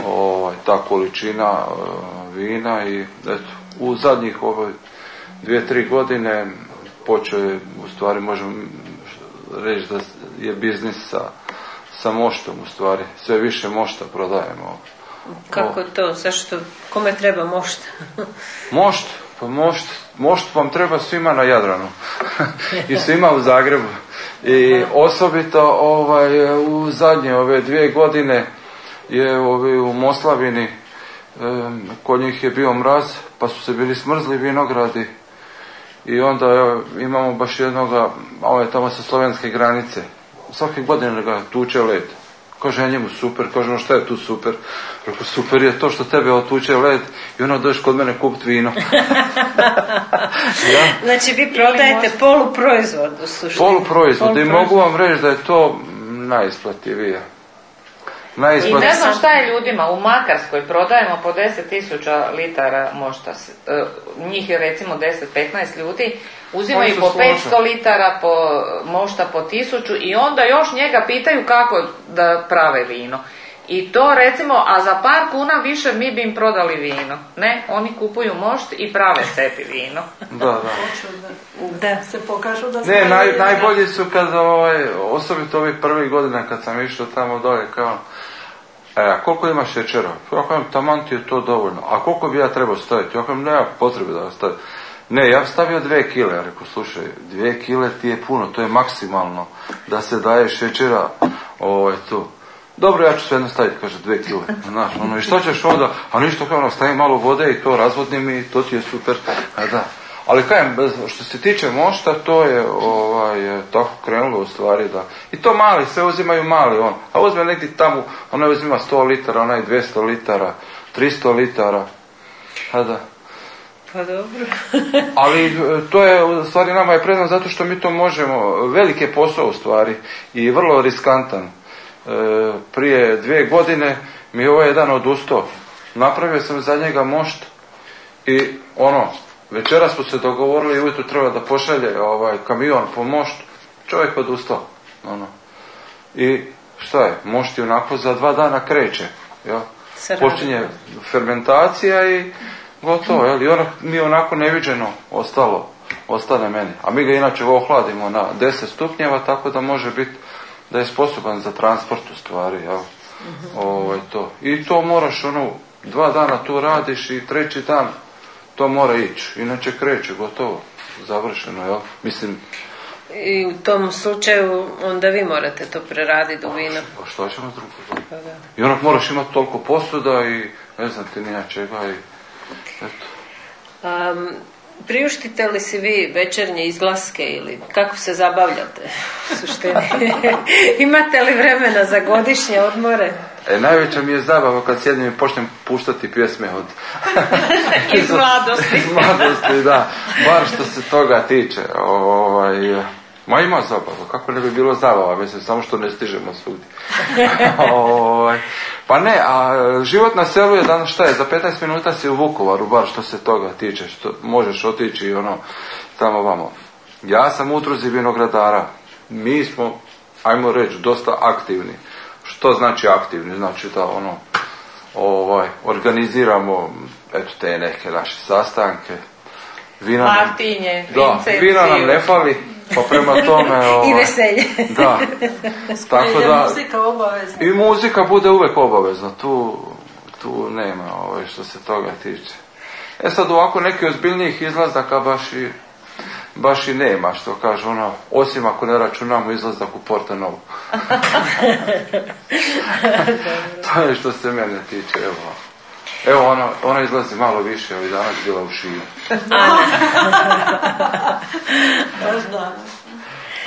ovaj, ta količina e, vina i eto, u zadnjih ove dvije, tri godine počeo je, u stvari možemo reći da je biznis sa, sa moštom u stvari. Sve više mošta prodajemo. Kako to? Zašto? Kome treba mošta? [LAUGHS] mošt? Pa mošt, mošt vam treba svima na Jadranu. [LAUGHS] I svima u Zagrebu. I osobito ovaj, u zadnje ove dvije godine je ovi u Moslavini kod njih je bio mraz, pa su se bili smrzli vinogradi i onda evo, imamo baš jednoga, ovo je tamo sa slovenske granice, svake godine ga tuče led. Kaže, njemu super, kaže, no šta je tu super? Rekao, super je to što tebe otuče led i ono dođeš kod mene kupiti vino. [LAUGHS] ja? Znači, vi prodajete poluproizvod u suštini. Poluproizvod i mogu vam reći da je to I ne znam šta je ljudima, u Makarskoj prodajemo po 10.000 litara mošta, e, njih je recimo 10-15 ljudi, uzimaju po 500 litara po mošta po 1000 i onda još njega pitaju kako da prave vino. I to recimo, a za par kuna više mi bi im prodali vino. Ne, oni kupuju mošt i prave sebi vino. da, da. da se pokažu da Ne, naj, najbolji su kad, ovaj, osobito ovih prvih godina kad sam išao tamo dole, kao, E, a koliko ima šećera? Ja kažem, taman ti je to dovoljno. A koliko bi ja trebao staviti? Ja kažem, nema potrebe da stavim. Ne, ja stavio dve kile. Ja rekao, slušaj, dvije kile ti je puno, to je maksimalno da se daje šećera ovaj, tu. Dobro, ja ću sve jedno staviti, kaže, dve kile. Znaš, ono, i što ćeš onda? A ništa, kao, ono, stavim malo vode i to razvodnim i to ti je super. A da. Ali kajem, što se tiče mošta, to je ovaj, tako krenulo u stvari da... I to mali, sve uzimaju mali on. A uzme negdje tamo, onaj uzima 100 litara, onaj 200 litara, 300 litara. A da. Pa dobro. [LAUGHS] Ali e, to je, u stvari nama je predno zato što mi to možemo, velike posao u stvari i vrlo riskantan. E, prije dvije godine mi je ovaj jedan odustao. Napravio sam za njega mošt i ono, Večera smo se dogovorili i ujutro treba da pošalje ovaj kamion po mošt. Čovjek odustao. Ono. I šta je? Mošt je onako za dva dana kreće. Ja? Počinje fermentacija i gotovo. Jel? I ono mi onako neviđeno ostalo. Ostane meni. A mi ga inače ohladimo na 10 stupnjeva tako da može biti da je sposoban za transport u stvari. Jel? Ovaj, to. I to moraš ono, dva dana tu radiš i treći dan to mora ići, inače kreće, gotovo, završeno, jel? Mislim... I u tom slučaju onda vi morate to preraditi u vino. Pa što ćemo drugo? Pa da. I onak moraš imati toliko posuda i ne znam ti nija čega i eto. Um, priuštite li si vi večernje izlaske ili kako se zabavljate suštini? [LAUGHS] Imate li vremena za godišnje odmore? E, najveća mi je zabava kad sjedim i počnem puštati pjesme od... [LAUGHS] iz mladosti. [LAUGHS] iz mladosti, da. Bar što se toga tiče. Ovaj, ma ima zabava, kako ne bi bilo zabava, mislim, samo što ne stižemo svugdje. [LAUGHS] ovaj, pa ne, a život na selu je danas šta je, za 15 minuta si u Vukovaru, bar što se toga tiče, što možeš otići i ono, tamo vamo. Ja sam utruzi vinogradara, mi smo, ajmo reći, dosta aktivni. Što znači aktivni? Znači da ono, ovaj, organiziramo eto te neke naše sastanke. Vina Martinje, da, vina nam ne fali. Pa prema tome... [LAUGHS] I ovaj, veselje. Da. Tako da... muzika obavezna. I muzika bude uvek obavezna, tu, tu nema ovaj, što se toga tiče. E sad ovako neki ozbiljnijih izlazaka baš i, baš i nema, što kaže ono, osim ako ne računamo izlazak u Porto Novo. [LAUGHS] [LAUGHS] to je što se mene tiče, evo. Evo ona, ona izlazi malo više, ovih danas bila u šiju. Baš da.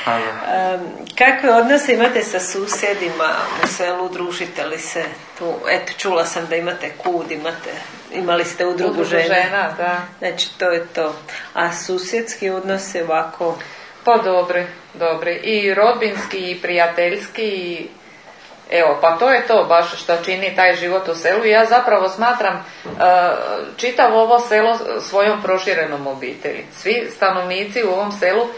A da. Em, kakve odnose imate sa susjedima u selu, družite li se tu? Eto, čula sam da imate kud, imate, imali ste udrugu Udrugu žena. žena, da. Znači, to je to. A susjedski odnose ovako, Pa dobri, dobri. I rodbinski i prijateljski i Evo, pa to je to baš što čini taj život u selu. Ja zapravo smatram uh, čitav ovo selo svojom proširenom obitelji. Svi stanovnici u ovom selu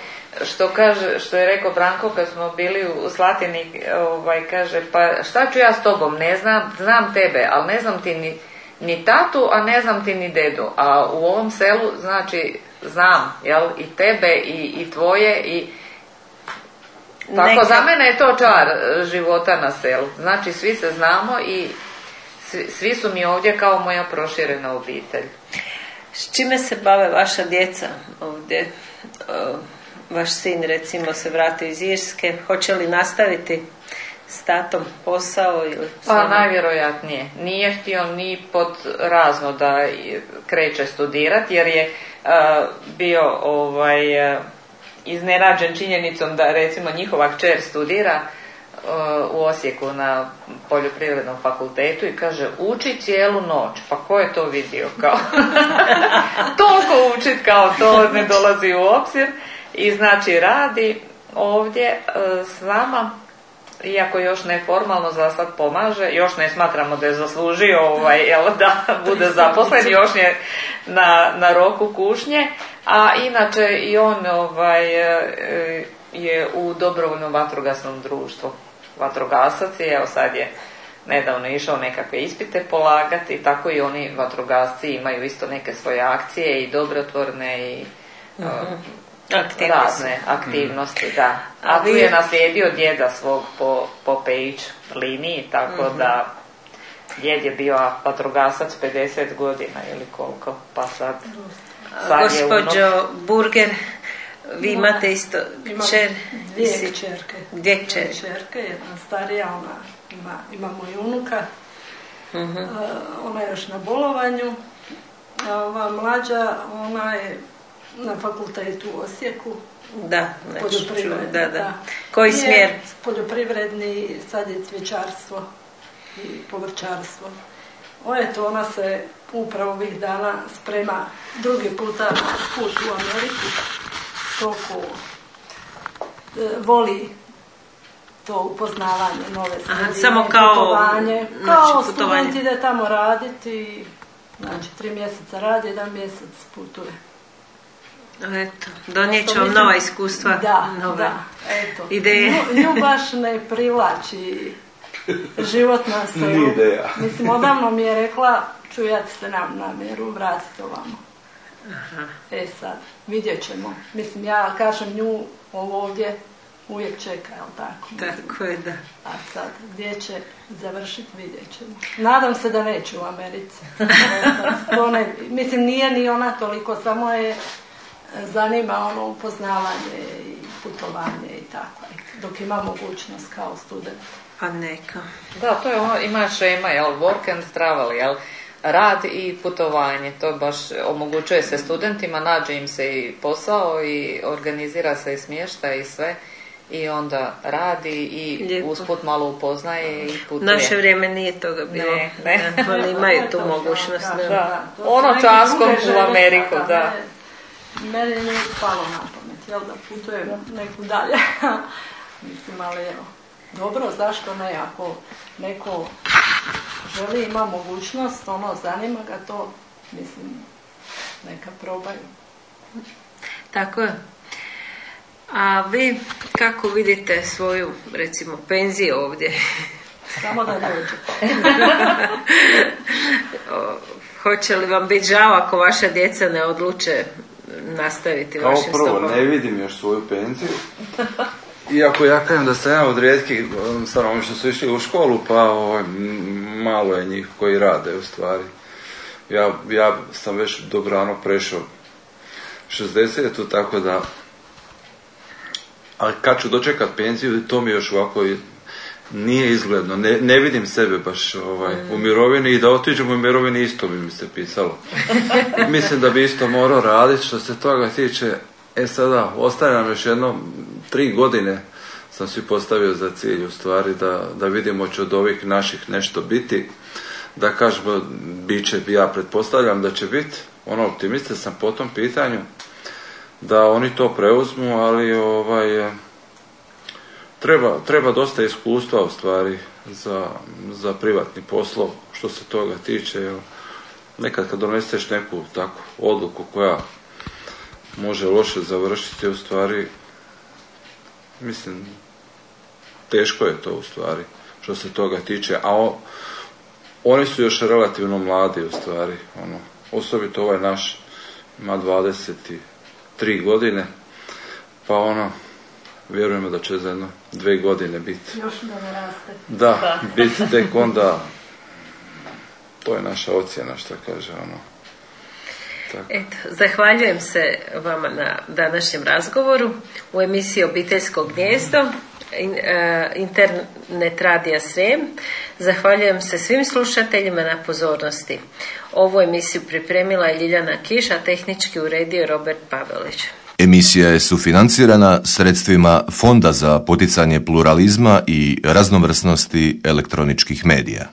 što kaže, što je rekao Branko kad smo bili u Slatini, ovaj, kaže, pa šta ću ja s tobom, ne znam, znam tebe, ali ne znam ti ni, ni tatu, a ne znam ti ni dedu. A u ovom selu, znači, znam, jel, i tebe, i, i tvoje, i tako, Neka- za mene je to čar e, života na selu. Znači, svi se znamo i svi, svi su mi ovdje kao moja proširena obitelj. s čime se bave vaša djeca ovdje? E, Vaš sin recimo se vratio iz Irske, hoće li nastaviti s tatom posao ili Pa najvjerojatnije. Nije htio ni pod razno da kreće studirati jer je a, bio ovaj iznenađen činjenicom da recimo njihova kćer studira a, u Osijeku na poljoprivrednom fakultetu i kaže uči cijelu noć. Pa ko je to vidio? Kao [LAUGHS] toliko učit kao to ne dolazi u obzir i znači radi ovdje e, s nama iako još neformalno za sad pomaže, još ne smatramo da je zaslužio ovaj, jel, da bude [LAUGHS] zaposlen, još je na, na roku kušnje, a inače i on ovaj, e, je u dobrovoljnom vatrogasnom društvu. Vatrogasac je, evo sad je nedavno išao nekakve ispite polagati, tako i oni vatrogasci imaju isto neke svoje akcije i dobrotvorne i Aktivnosti. razne aktivnosti, da. A tu je naslijedio djeda svog po, po Pejić liniji, tako Mhm. da djed je bio vatrogasac 50 godina ili koliko, pa sad. Gospođo Burger, vi imate isto kćer? dvije si- kćerke. Dvije. Dvije kćerke, jedna starija, ona ima, imamo i unuka. Mhm. E, ona je još na bolovanju. A ova mlađa, ona je na fakultetu u Osijeku. Da, znači, Poljoprivredni, da, da. Koji smjer? Poljoprivredni, sad je cvjećarstvo i povrćarstvo. O, eto, ona se upravo ovih dana sprema drugi puta put u Ameriku. Toliko e, voli to upoznavanje nove sredine, samo kao, putovanje. znači, Kao putovanje. student ide tamo raditi, znači tri mjeseca radi, jedan mjesec putuje. Eto, donijet će vam nova iskustva, Da, nove da, eto. ideje. Nju, nju baš ne privlači život na selu. Ni ideja. Mislim, odavno mi je rekla, čujat se nam namjeru, vratite ovamo. E sad, vidjet ćemo. Mislim, ja kažem nju ovo ovdje uvijek čeka, jel tako? Mislim, Tako je, da. A sad, gdje će završiti, vidjet ćemo. Nadam se da neće u Americi. [LAUGHS] to ne, mislim, nije ni ona toliko, samo je zanima ono upoznavanje i putovanje i tako. Dok ima mogućnost kao student. Pa neka. Da, to je ono, ima šema, jel, work and travel, jel, rad i putovanje, to baš omogućuje se studentima, nađe im se i posao i organizira se i smještaj i sve i onda radi i Lijepo. usput malo upoznaje i putuje. Naše vrijeme nije toga bilo. Ne, ne. Da, ali imaju tu mogućnost. da, da. Ono časkom u Ameriku, da. ne. Meni nije palo na pamet, jel da putujem neku dalje. [LAUGHS] Mislim, ali evo, dobro, zašto ne, ako neko želi, ima mogućnost, ono, zanima ga to, mislim, neka probaju. Tako je. A vi kako vidite svoju, recimo, penziju ovdje? Samo da dođe. [LAUGHS] Hoće li vam biti žao ako vaša djeca ne odluče nastaviti Kao vašim prvo, stopama? ne vidim još svoju penziju. Iako ja kažem da sam jedan od rijetkih um, stanovnika što su išli u školu, pa ovaj, malo je njih koji rade u stvari. Ja, ja sam već dobrano prešao 60 tako da ali kad ću dočekat penziju, to mi još ovako nije izgledno. Ne, ne vidim sebe baš ovaj, u mirovini i da otiđem u mirovini isto bi mi se pisalo. Mislim da bi isto morao raditi što se toga tiče. E sada, ostaje nam još jedno tri godine sam si postavio za cilj u stvari da, da vidimo će od ovih naših nešto biti. Da kažemo, bit će, ja pretpostavljam da će biti. Ono, optimista sam po tom pitanju da oni to preuzmu, ali ovaj, treba, treba dosta iskustva u stvari za, za privatni poslov što se toga tiče. Jer nekad kad doneseš neku takvu odluku koja može loše završiti, u stvari mislim teško je to u stvari što se toga tiče, a o- oni su još relativno mladi u stvari, ono, osobito ovaj naš ima 23 godine, pa ono, vjerujemo da će za jedno dve godine biti. Još da ne raste. Da, biti tek [LAUGHS] onda, to je naša ocjena, što kaže ono. Tako. Eto, zahvaljujem se vama na današnjem razgovoru u emisiji Obiteljsko gnjezdo, in- e, internet radija Srem. Zahvaljujem se svim slušateljima na pozornosti. Ovu emisiju pripremila je Ljiljana Kiš, a tehnički uredio Robert Pavelić. Emisija je sufinancirana sredstvima Fonda za poticanje pluralizma i raznovrsnosti elektroničkih medija.